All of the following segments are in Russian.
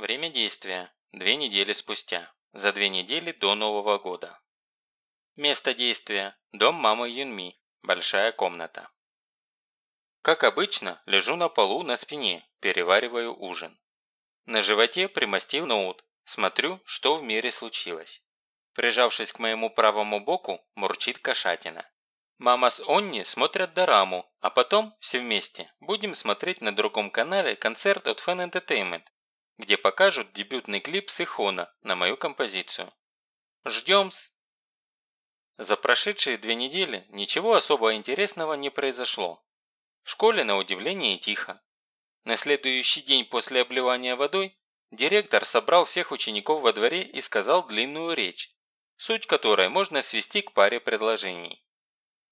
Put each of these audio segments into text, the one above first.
Время действия. Две недели спустя. За две недели до Нового года. Место действия. Дом мамы Юнми. Большая комната. Как обычно, лежу на полу на спине, перевариваю ужин. На животе примостил ноут, смотрю, что в мире случилось. Прижавшись к моему правому боку, мурчит кошатина. Мама с Онни смотрят дораму, а потом, все вместе, будем смотреть на другом канале концерт от Fan Entertainment, где покажут дебютный клип Сихона на мою композицию. Ждем-с! За прошедшие две недели ничего особо интересного не произошло. В школе, на удивление, тихо. На следующий день после обливания водой директор собрал всех учеников во дворе и сказал длинную речь, суть которой можно свести к паре предложений.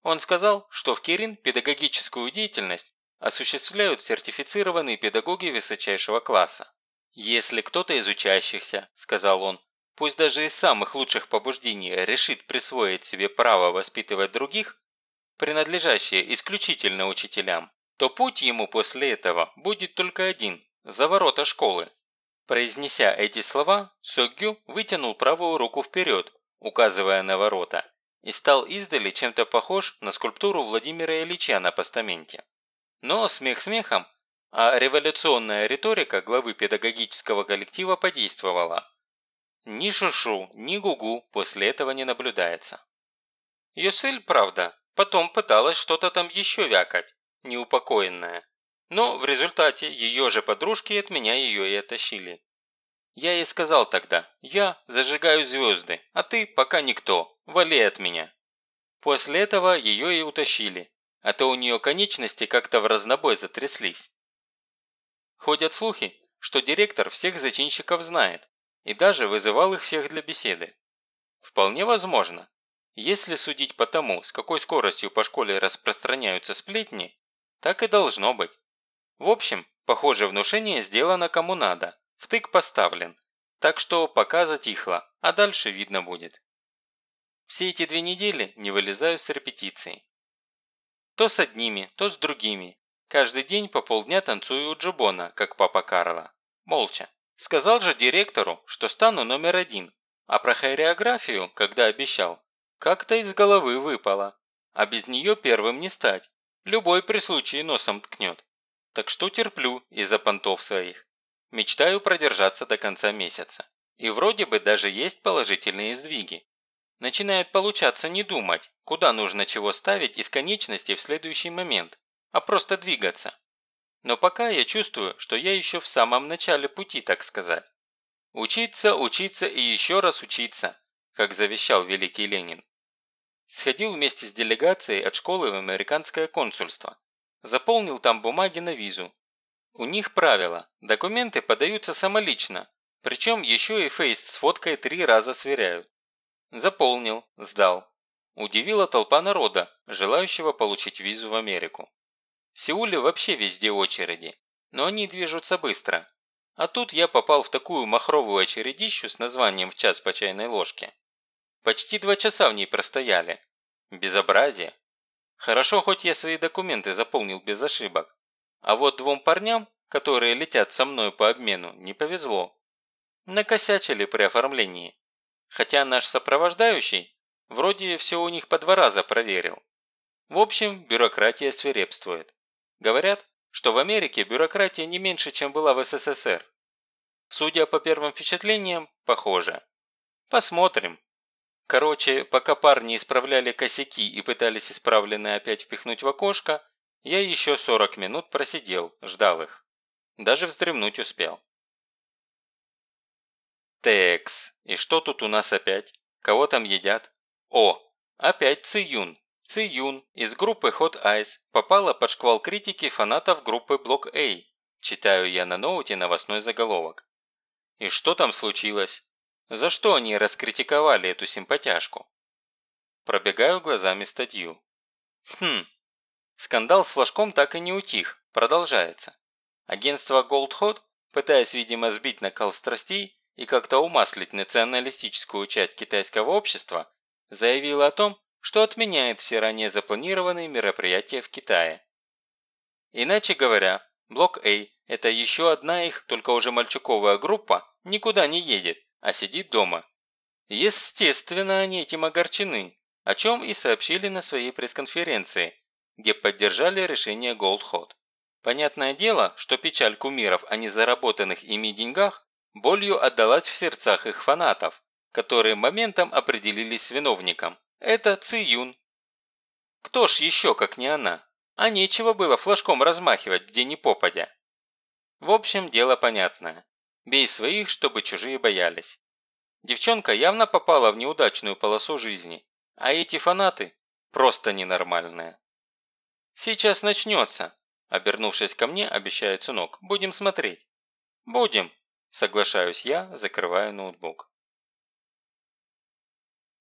Он сказал, что в Кирин педагогическую деятельность осуществляют сертифицированные педагоги высочайшего класса. «Если кто-то из учащихся, – сказал он, – пусть даже из самых лучших побуждений решит присвоить себе право воспитывать других, принадлежащие исключительно учителям, то путь ему после этого будет только один – за ворота школы». Произнеся эти слова, Согю вытянул правую руку вперед, указывая на ворота, и стал издали чем-то похож на скульптуру Владимира Ильича на постаменте. Но смех смехом, а революционная риторика главы педагогического коллектива подействовала. Ни шушу, ни гугу после этого не наблюдается. Юсель, правда, потом пыталась что-то там еще вякать, неупокоенная. Но в результате ее же подружки от меня ее и оттащили. Я ей сказал тогда, я зажигаю звезды, а ты пока никто, вали от меня. После этого ее и утащили, а то у нее конечности как-то в разнобой затряслись. Ходят слухи, что директор всех зачинщиков знает и даже вызывал их всех для беседы. Вполне возможно. Если судить по тому, с какой скоростью по школе распространяются сплетни, так и должно быть. В общем, похоже внушение сделано кому надо, Втык поставлен, так что пока затихло, а дальше видно будет. Все эти две недели не вылезаю с репетиции. То с одними, то с другими. Каждый день по полдня танцую у Джубона, как папа Карла. Молча. Сказал же директору, что стану номер один. А про хореографию, когда обещал, как-то из головы выпало. А без нее первым не стать. Любой при случае носом ткнет. Так что терплю из-за понтов своих. Мечтаю продержаться до конца месяца. И вроде бы даже есть положительные сдвиги. Начинает получаться не думать, куда нужно чего ставить из конечности в следующий момент, а просто двигаться. Но пока я чувствую, что я еще в самом начале пути, так сказать. Учиться, учиться и еще раз учиться, как завещал великий Ленин. Сходил вместе с делегацией от школы в американское консульство. Заполнил там бумаги на визу у них правило – документы подаются самолично, причем еще и фейс с фоткой три раза сверяют. Заполнил, сдал. Удивила толпа народа, желающего получить визу в Америку. В Сеуле вообще везде очереди, но они движутся быстро. А тут я попал в такую махровую очередищу с названием «В час по чайной ложке». Почти два часа в ней простояли. Безобразие. Хорошо, хоть я свои документы заполнил без ошибок. А вот двум парням, которые летят со мной по обмену, не повезло. Накосячили при оформлении. Хотя наш сопровождающий вроде все у них по два раза проверил. В общем, бюрократия свирепствует. Говорят, что в Америке бюрократия не меньше, чем была в СССР. Судя по первым впечатлениям, похоже. Посмотрим. Короче, пока парни исправляли косяки и пытались исправленные опять впихнуть в окошко, я еще 40 минут просидел, ждал их. Даже вздремнуть успел. Текс. И что тут у нас опять? Кого там едят? О, опять Циюн. Циюн из группы Hot Ice попала под шквал критики фанатов группы Block A. Читаю я на ноуте новостной заголовок. И что там случилось? За что они раскритиковали эту симпатяшку? Пробегаю глазами статью. Хм, Скандал с флажком так и не утих, продолжается. Агентство Gold Hot, пытаясь, видимо, сбить накал страстей и как-то умаслить националистическую часть китайского общества, заявило о том, что отменяет все ранее запланированные мероприятия в Китае. Иначе говоря, блок A Это еще одна их, только уже мальчуковая группа, никуда не едет, а сидит дома. Естественно, они этим огорчены, о чем и сообщили на своей пресс-конференции, где поддержали решение Goldhot. Понятное дело, что печаль кумиров о незаработанных ими деньгах болью отдалась в сердцах их фанатов, которые моментом определились с виновником. Это Циюн. Кто ж еще, как не она? А нечего было флажком размахивать, где ни попадя. В общем, дело понятное. Бей своих, чтобы чужие боялись. Девчонка явно попала в неудачную полосу жизни, а эти фанаты просто ненормальные. «Сейчас начнется», – обернувшись ко мне, обещает сынок. «Будем смотреть». «Будем», – соглашаюсь я, закрываю ноутбук.